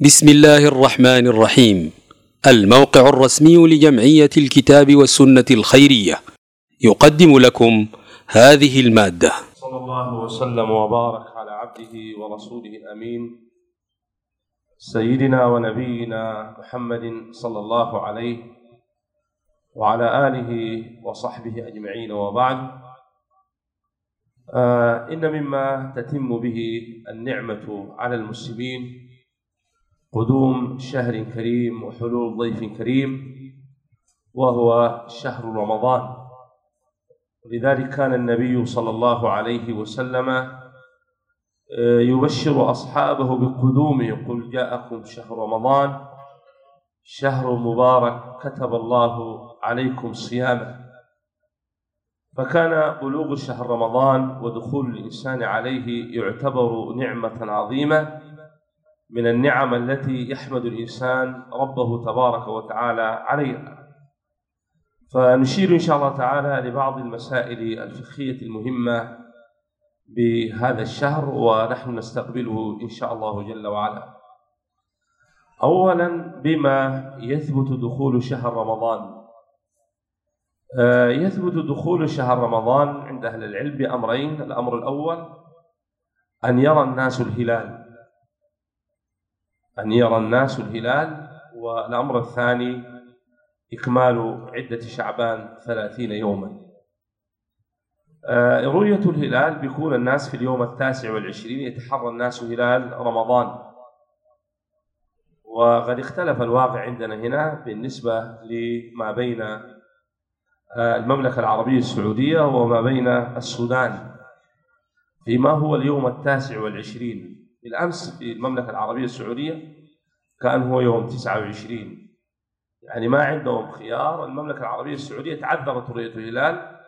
بسم الله الرحمن الرحيم. الموقع الرسمي لجمعية الكتاب والسنة الخيرية. يقدم لكم هذه المادة. صلى الله وسلم وبارك على عبده ورسوله الأمين. سيدنا ونبينا محمد صلى الله عليه وعلى آله وصحبه أجمعين وبعد. آه، إن مما تتم به النعمة على المسلمين قدوم شهر كريم وحلول ضيف كريم وهو شهر رمضان. لذلك كان النبي صلى الله عليه وسلم آه، يبشر أصحابه بقدومه قل جاءكم شهر رمضان شهر مبارك كتب الله عليكم صيامه. فكان بلوغ شهر رمضان ودخول الإنسان عليه يعتبر نعمة عظيمة. من النعم التي يحمد الإنسان ربه تبارك وتعالى عليها. فنشير إن شاء الله تعالى لبعض المسائل الفقهية المهمة بهذا الشهر ونحن نستقبله إن شاء الله جل وعلا. أولا بما يثبت دخول شهر رمضان. آه، يثبت دخول شهر رمضان عند أهل العلم بأمرين. الأمر الأول أن يرى الناس الهلال. أن يرى الناس الهلال والأمر الثاني إكمال عدة شعبان ثلاثين يوما. آه، رؤية الهلال بيكون الناس في اليوم التاسع والعشرين يتحرى الناس هلال رمضان. وقد اختلف الواقع عندنا هنا بالنسبة لما بين آه، المملكة العربية السعودية وما بين السودان فيما هو اليوم التاسع والعشرين. بالأمس في المملكة العربية السعودية كان هو يوم 29 يعني ما عندهم خيار المملكة العربية السعودية تعذرت رؤية الهلال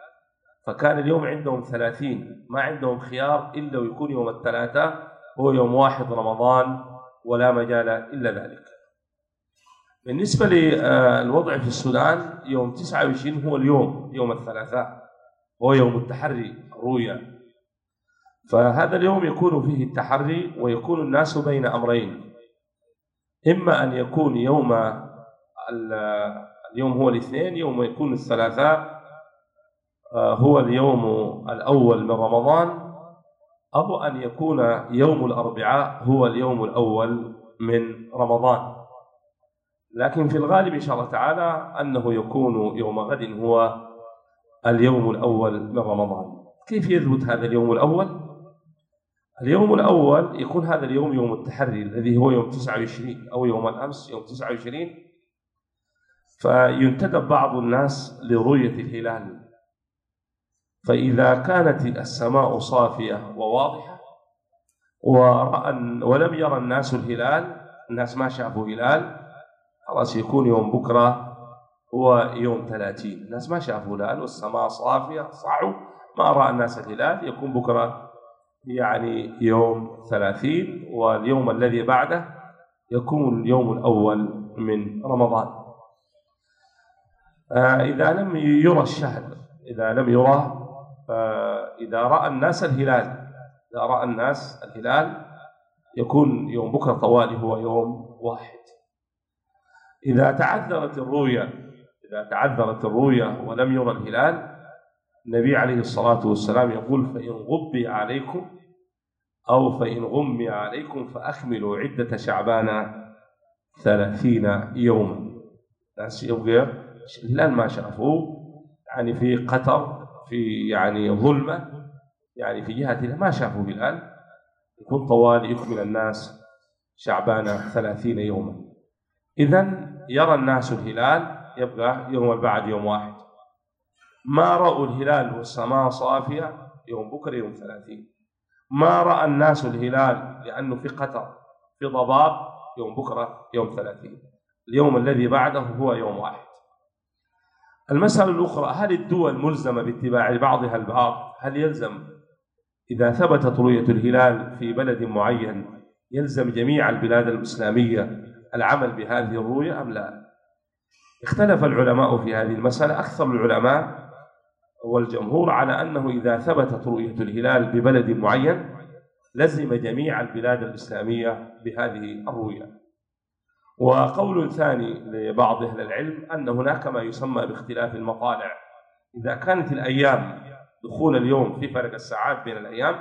فكان اليوم عندهم 30 ما عندهم خيار إلا ويكون يوم الثلاثاء هو يوم واحد رمضان ولا مجال إلا ذلك. بالنسبة للوضع في السودان يوم 29 هو اليوم يوم الثلاثاء هو يوم التحري الرؤية. فهذا اليوم يكون فيه التحري ويكون الناس بين أمرين. إما أن يكون يوم اليوم هو الاثنين يوم يكون الثلاثاء آه، هو اليوم الأول من رمضان. أو أن يكون يوم الأربعاء هو اليوم الأول من رمضان. لكن في الغالب إن شاء الله تعالى أنه يكون يوم غد هو اليوم الأول من رمضان. كيف يثبت هذا اليوم الأول؟ اليوم الأول يكون هذا اليوم يوم التحري الذي هو يوم 29 أو يوم الأمس يوم 29 فينتدب بعض الناس لرؤية الهلال. فإذا كانت السماء صافية وواضحة ورأى ولم يرى الناس الهلال الناس ما شافوا هلال خلاص يكون يوم بكرة هو يوم 30 الناس ما شافوا هلال والسماء صافية صعوا ما رأى الناس الهلال يكون بكرة يعني يوم ثلاثين واليوم الذي بعده يكون اليوم الأول من رمضان. آه، إذا لم يرى الشهر إذا لم يرى فإذا رأى الناس الهلال إذا رأى الناس الهلال يكون يوم بكرة طوالي هو يوم واحد. إذا تعذرت الرؤيا إذا تعذرت الرؤيا ولم يرى الهلال النبي عليه الصلاة والسلام يقول فإن غبي عليكم أو فإن غمي عليكم فأكملوا عدة شعبان ثلاثين يوما ناس يبقى الآن ما شافوه يعني في قطر في يعني ظلمة. يعني في جهة ما شافوه الآن يكون طوال يكمل الناس شعبان ثلاثين يوما. إذا يرى الناس الهلال يبقى يوم بعد يوم واحد. ما رأوا الهلال والسماء صافية؟ يوم بكرة يوم ثلاثين. ما رأى الناس الهلال؟ لأنه في قطر في ضباب يوم بكرة يوم ثلاثين. اليوم الذي بعده هو يوم واحد. المسألة الأخرى هل الدول ملزمة باتباع بعضها البعض؟ هل يلزم؟ إذا ثبتت رؤية الهلال في بلد معين يلزم جميع البلاد الإسلامية العمل بهذه الرؤية أم لا؟ اختلف العلماء في هذه المسألة أكثر العلماء والجمهور على أنه إذا ثبتت رؤية الهلال ببلد معين لزم جميع البلاد الإسلامية بهذه الرؤية. وقول ثاني لبعض أهل العلم أن هناك ما يسمى باختلاف المطالع. إذا كانت الأيام دخول اليوم في فرق الساعات بين الأيام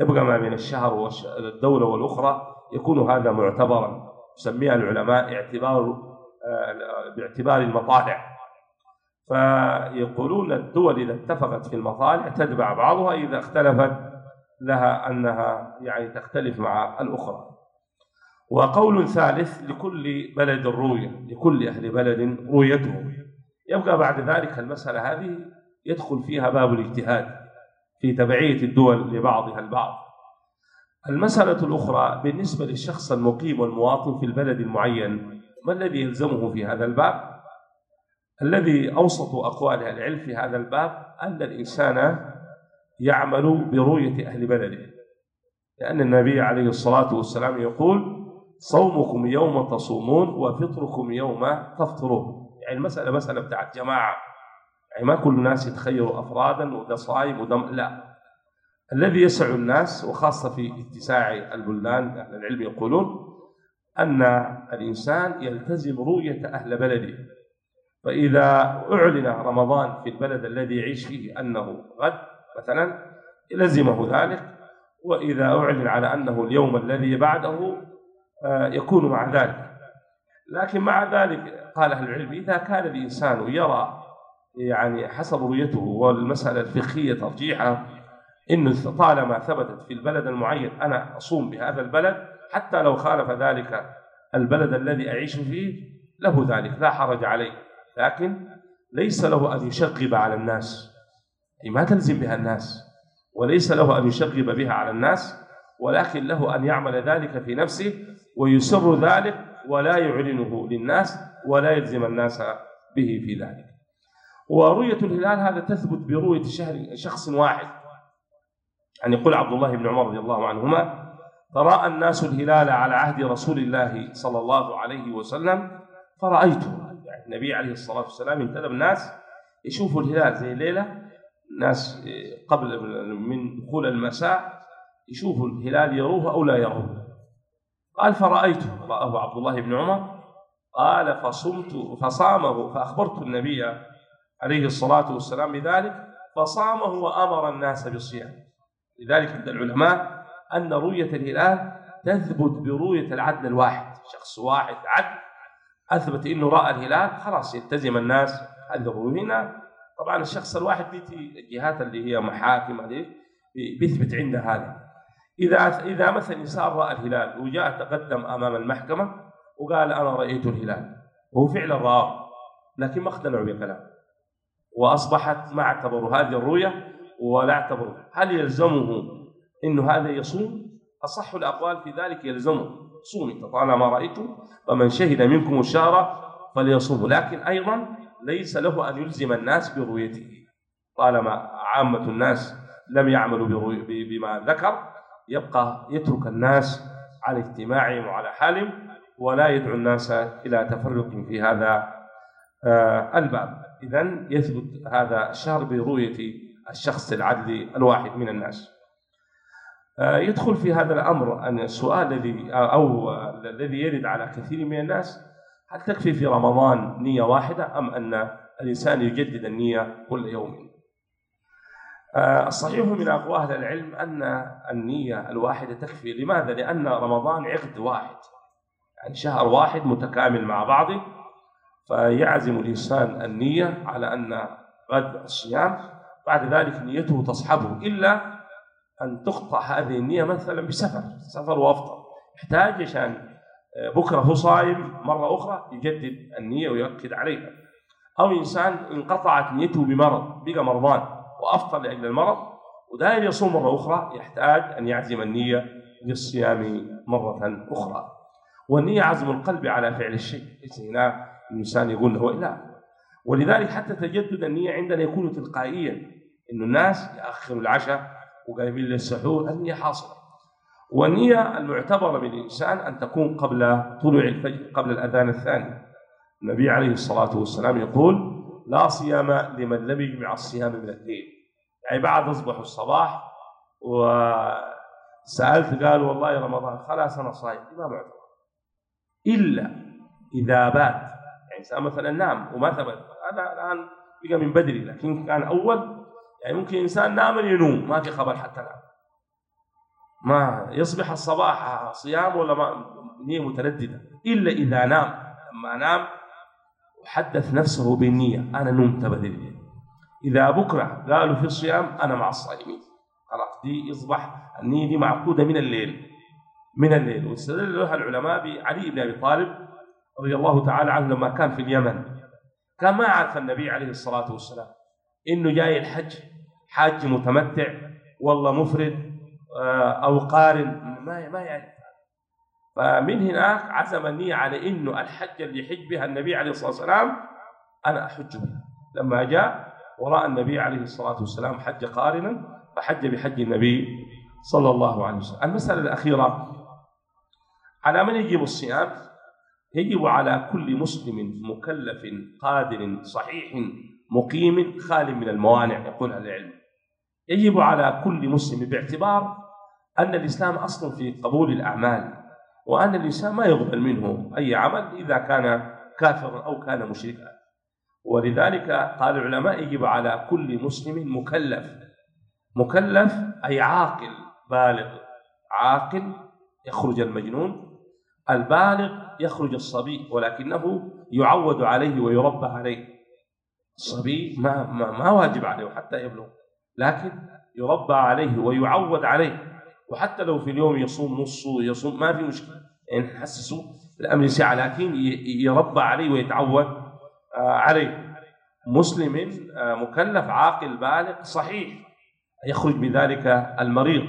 يبقى ما بين الشهر والدولة والأخرى يكون هذا معتبرا. يسميها العلماء اعتبار آه، باعتبار المطالع. فيقولون الدول إذا اتفقت في المصالح تتبع بعضها إذا اختلفت لها أنها يعني تختلف مع الأخرى. وقول ثالث لكل بلد روية لكل أهل بلد رؤيته يبقى بعد ذلك المسألة هذه يدخل فيها باب الاجتهاد في تبعية الدول لبعضها البعض. المسألة الأخرى بالنسبة للشخص المقيم والمواطن في البلد المعين ما الذي يلزمه في هذا الباب؟ الذي أوسط أقوال العلم في هذا الباب أن الإنسان يعمل برؤية أهل بلده. لأن النبي عليه الصلاة والسلام يقول صومكم يوم تصومون وفطركم يوم تفطرون. يعني المسألة مسألة بتاعت جماعة. يعني ما كل الناس يتخيروا أفرادا وده صايم وده لا. الذي يسع الناس وخاصة في اتساع البلدان أهل العلم يقولون أن الإنسان يلتزم رؤية أهل بلده. فإذا أعلن رمضان في البلد الذي يعيش فيه أنه غد مثلا لزمه ذلك. وإذا أعلن على أنه اليوم الذي بعده آه، يكون مع ذلك. لكن مع ذلك قال أهل العلم إذا كان الإنسان يرى يعني حسب رؤيته والمسألة الفقهية ترجيحها إنه طالما ثبتت في البلد المعين أنا أصوم بهذا البلد حتى لو خالف ذلك البلد الذي أعيش فيه له ذلك لا حرج عليه. لكن ليس له أن يشغب على الناس. أي ما تلزم بها الناس. وليس له أن يشغب بها على الناس ولكن له أن يعمل ذلك في نفسه ويسر ذلك ولا يعلنه للناس ولا يلزم الناس به في ذلك. ورؤية الهلال هذا تثبت برؤية شهر شخص واحد. أن يعني يقول عبد الله بن عمر رضي الله عنهما رأى الناس الهلال على عهد رسول الله صلى الله عليه وسلم فرأيته. النبي عليه الصلاة والسلام انتدب الناس يشوفوا الهلال زي ليلة ناس قبل من دخول المساء يشوفوا الهلال يروه أو لا يروه. قال فرأيته. رآه عبد الله بن عمر. قال فصمت فصامه فأخبرت النبي عليه الصلاة والسلام بذلك فصامه وأمر الناس بالصيام. لذلك عند العلماء أن رؤية الهلال تثبت برؤية العدل الواحد شخص واحد عدل أثبت إنه رأى الهلال خلاص يلتزم الناس حذروا هنا. طبعا الشخص الواحد في الجهات اللي هي محاكم هذه بيثبت عنده هذا. إذا إذا مثلا انسان رأى الهلال وجاء تقدم أمام المحكمة وقال أنا رأيت الهلال هو فعلا رآه لكن ما اقتنعوا بكلامه. وأصبحت ما اعتبروا هذه الرؤية ولا اعتبروا. هل يلزمه إنه هذا يصوم؟ أصح الأقوال في ذلك يلزمه. صومي طالما رأيتم؟ فمن شهد منكم الشهر فليصوموا لكن أيضا ليس له أن يلزم الناس برؤيته. طالما عامة الناس لم يعملوا بما ذكر. يبقى يترك الناس على اجتماعهم وعلى حالهم ولا يدعو الناس إلى تفرق في هذا آه، الباب. إذا يثبت هذا الشهر برؤية الشخص العدل الواحد من الناس. آه، يدخل في هذا الأمر أن السؤال الذي أو الذي يرد على كثير من الناس هل تكفي في رمضان نية واحدة أم أن الإنسان يجدد النية كل يوم؟ آه، الصحيح من أقوال أهل العلم أن النية الواحدة تكفي، لماذا؟ لأن رمضان عقد واحد يعني شهر واحد متكامل مع بعضه فيعزم الإنسان النية على أن غد الصيام بعد ذلك نيته تصحبه إلا أن تقطع هذه النية مثلا بسفر. سفر وأفطر. يحتاج عشان آه، بكرة هو صايم مرة أخرى يجدد النية ويؤكد عليها. أو إنسان انقطعت نيته بمرض بقى مرضان وأفطر لأجل المرض ودائما يصوم مرة أخرى يحتاج أن يعزم النية للصيام مرة أخرى. والنية عزم القلب على فعل الشيء. ليس هنا؟ الإنسان يقول له لا. ولذلك حتى تجدد النية عندنا يكون تلقائيا. إنه الناس يأخروا العشاء وقايمين السحور النية حاصلة والنية المعتبرة بالإنسان أن تكون قبل طلوع الفجر قبل الأذان الثاني. النبي عليه الصلاة والسلام يقول لا صيام لمن لم يجمع الصيام من الليل يعني بعد أصبح الصباح وسألت قال والله رمضان خلاص أنا صايم. ما معتبر. إلا إذا بات. يعني مثلا نام وما ثبت. هذا الآن بقى من بدري لكن كان أول يعني ممكن إنسان نام ينوم ما في خبر حتى نام. ما يصبح الصباح صيام ولا ما نية مترددة. إلا إذا نام لما نام وحدث نفسه بالنية أنا نمت بدري. إذا بكرة قالوا في الصيام أنا مع الصائمين. خلاص دي يصبح النية دي معقودة من الليل. من الليل. واستدل لها العلماء بعلي بن أبي طالب رضي الله تعالى عنه لما كان في اليمن. كان ما عرف النبي عليه الصلاة والسلام. إنه جاي الحج. حاج متمتع والله مفرد آه، أو قارن ما ما يعرف. فمن هناك عزم النية على إنه الحج اللي يحج بها النبي عليه الصلاة والسلام أنا أحج بها لما جاء وراء النبي عليه الصلاة والسلام حج قارنا فحج بحج النبي صلى الله عليه وسلم. المسألة الأخيرة على من يجب الصيام؟ يجب على كل مسلم مكلف قادر صحيح مقيم خال من الموانع. يقول العلم. يجب على كل مسلم باعتبار أن الإسلام أصل في قبول الأعمال وأن الإنسان ما يقبل منه أي عمل إذا كان كافرا أو كان مشركا. ولذلك قال العلماء يجب على كل مسلم مكلف. مكلف أي عاقل بالغ. عاقل يخرج المجنون البالغ يخرج الصبي ولكنه يعود عليه ويربى عليه. الصبي ما, ما, ما واجب عليه حتى يبلغ. لكن يربى عليه ويعود عليه. وحتى لو في اليوم يصوم نصه يصوم ما في مشكلة. يعني نحسسه الأمر سعه لكن يربى عليه ويتعود آه، عليه. مسلم آه، مكلف عاقل بالغ صحيح. يخرج بذلك المريض.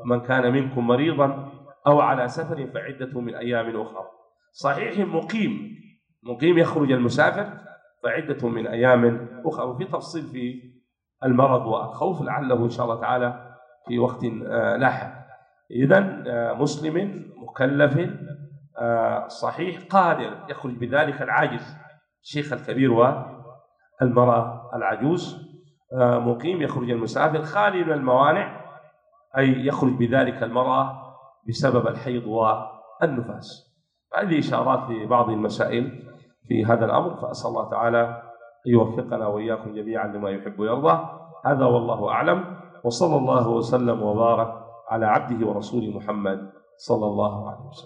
ومن كان منكم مريضا أو على سفر فعده من أيام أخرى. صحيح مقيم. مقيم يخرج المسافر. فعدة من أيام أخرى وفي تفصيل في المرض والخوف لعله إن شاء الله تعالى في وقت آه، لاحق. إذا آه، مسلم مكلف آه، صحيح قادر يخرج بذلك العاجز. الشيخ الكبير والمرأة العجوز مقيم يخرج المسافر خالي من الموانع أي يخرج بذلك المرأة بسبب الحيض والنفاس. هذه إشارات لبعض المسائل في هذا الأمر فأسأل الله تعالى أن يوفقنا وإياكم جميعا لما يحب ويرضى. هذا والله أعلم. وصلى الله وسلم وبارك على عبده ورسوله محمد صلى الله عليه وسلم.